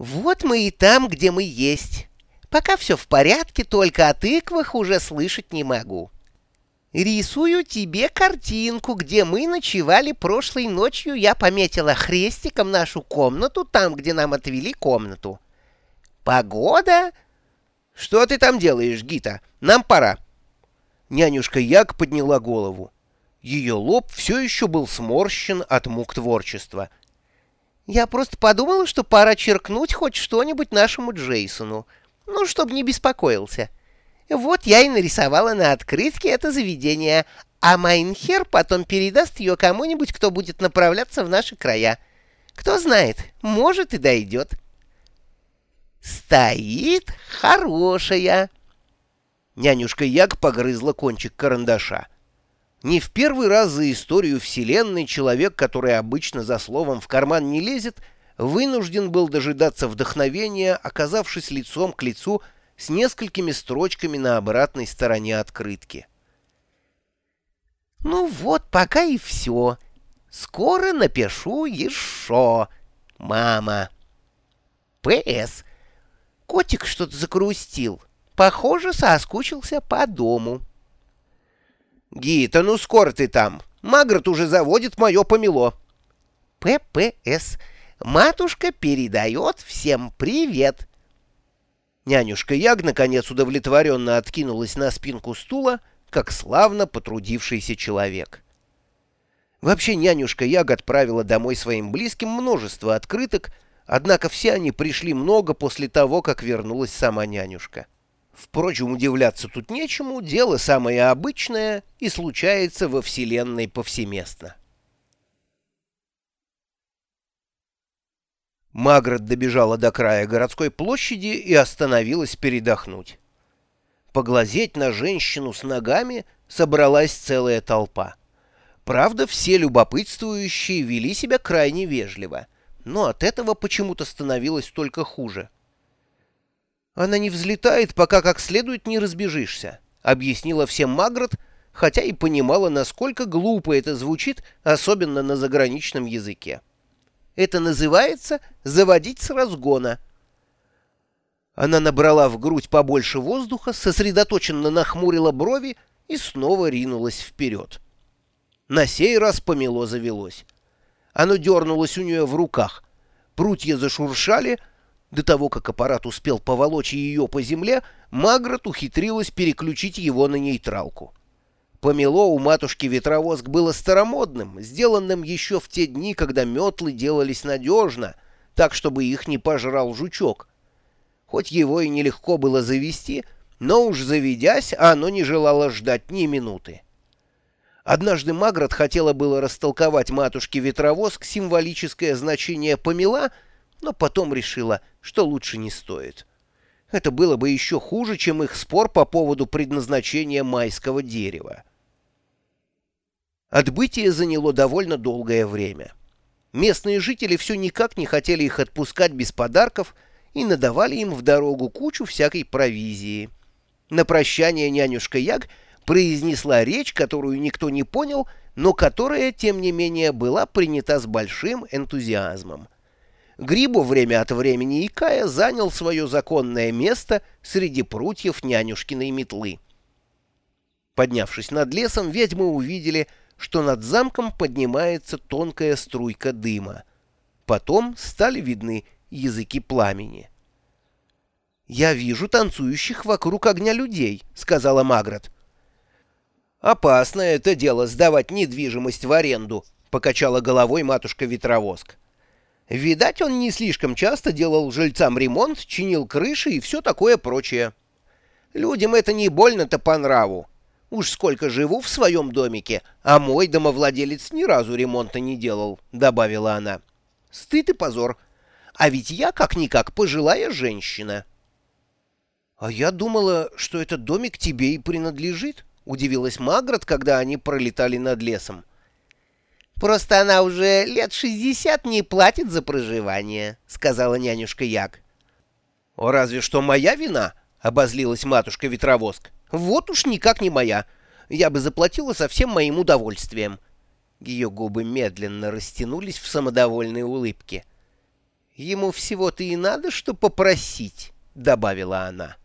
Вот мы и там, где мы есть. Пока все в порядке, только о тыквах уже слышать не могу. Рисую тебе картинку, где мы ночевали прошлой ночью. Я пометила хрестиком нашу комнату, там, где нам отвели комнату. Погода... Что ты там делаешь, Гита? Нам пора. Нянюшка Як подняла голову. Ее лоб все еще был сморщен от мук творчества. Я просто подумала, что пора черкнуть хоть что-нибудь нашему Джейсону. Ну, чтобы не беспокоился. Вот я и нарисовала на открытке это заведение, а Майнхер потом передаст ее кому-нибудь, кто будет направляться в наши края. Кто знает, может и дойдет. Стоит хорошая. Нянюшка Яг погрызла кончик карандаша. Не в первый раз за историю Вселенной человек, который обычно за словом в карман не лезет, вынужден был дожидаться вдохновения, оказавшись лицом к лицу с несколькими строчками на обратной стороне открытки. «Ну вот, пока и все. Скоро напишу еще, мама. П.С. Котик что-то закрустил. Похоже, соскучился по дому». «Гита, ну скоро ты там. Магрот уже заводит мое помело». «П.П.С. Матушка передает всем привет». Нянюшка Яг наконец удовлетворенно откинулась на спинку стула, как славно потрудившийся человек. Вообще нянюшка Яг отправила домой своим близким множество открыток, однако все они пришли много после того, как вернулась сама нянюшка. Впрочем, удивляться тут нечему, дело самое обычное и случается во Вселенной повсеместно. Магрот добежала до края городской площади и остановилась передохнуть. Поглазеть на женщину с ногами собралась целая толпа. Правда, все любопытствующие вели себя крайне вежливо, но от этого почему-то становилось только хуже. «Она не взлетает, пока как следует не разбежишься», — объяснила всем Магрот, хотя и понимала, насколько глупо это звучит, особенно на заграничном языке. Это называется заводить с разгона. Она набрала в грудь побольше воздуха, сосредоточенно нахмурила брови и снова ринулась вперед. На сей раз помело завелось. Оно дернулось у нее в руках. Прутья зашуршали. До того, как аппарат успел поволочь ее по земле, Магрот ухитрилась переключить его на нейтралку. Помело у матушки ветровозг было старомодным, сделанным еще в те дни, когда метлы делались надежно, так, чтобы их не пожрал жучок. Хоть его и нелегко было завести, но уж заведясь, оно не желало ждать ни минуты. Однажды Магрот хотела было растолковать матушке ветровозг символическое значение помела, но потом решила, что лучше не стоит. Это было бы еще хуже, чем их спор по поводу предназначения майского дерева. Отбытие заняло довольно долгое время. Местные жители все никак не хотели их отпускать без подарков и надавали им в дорогу кучу всякой провизии. На прощание нянюшка Яг произнесла речь, которую никто не понял, но которая, тем не менее, была принята с большим энтузиазмом. Грибу время от времени икая занял свое законное место среди прутьев нянюшкиной метлы. Поднявшись над лесом, ведьмы увидели, что над замком поднимается тонкая струйка дыма. Потом стали видны языки пламени. «Я вижу танцующих вокруг огня людей», — сказала Магрот. «Опасно это дело сдавать недвижимость в аренду», — покачала головой матушка-ветровоск. «Видать, он не слишком часто делал жильцам ремонт, чинил крыши и все такое прочее. Людям это не больно-то по нраву. Уж сколько живу в своем домике, а мой домовладелец ни разу ремонта не делал», — добавила она. «Стыд и позор. А ведь я, как-никак, пожилая женщина». «А я думала, что этот домик тебе и принадлежит», — удивилась Магрот, когда они пролетали над лесом. «Просто она уже лет шестьдесят не платит за проживание», — сказала нянюшка Як. «Разве что моя вина», — обозлилась матушка-ветровоск. Вот уж никак не моя. Я бы заплатила со всем моим удовольствием. Ее губы медленно растянулись в самодовольной улыбке. Ему всего-то и надо, что попросить», — добавила она.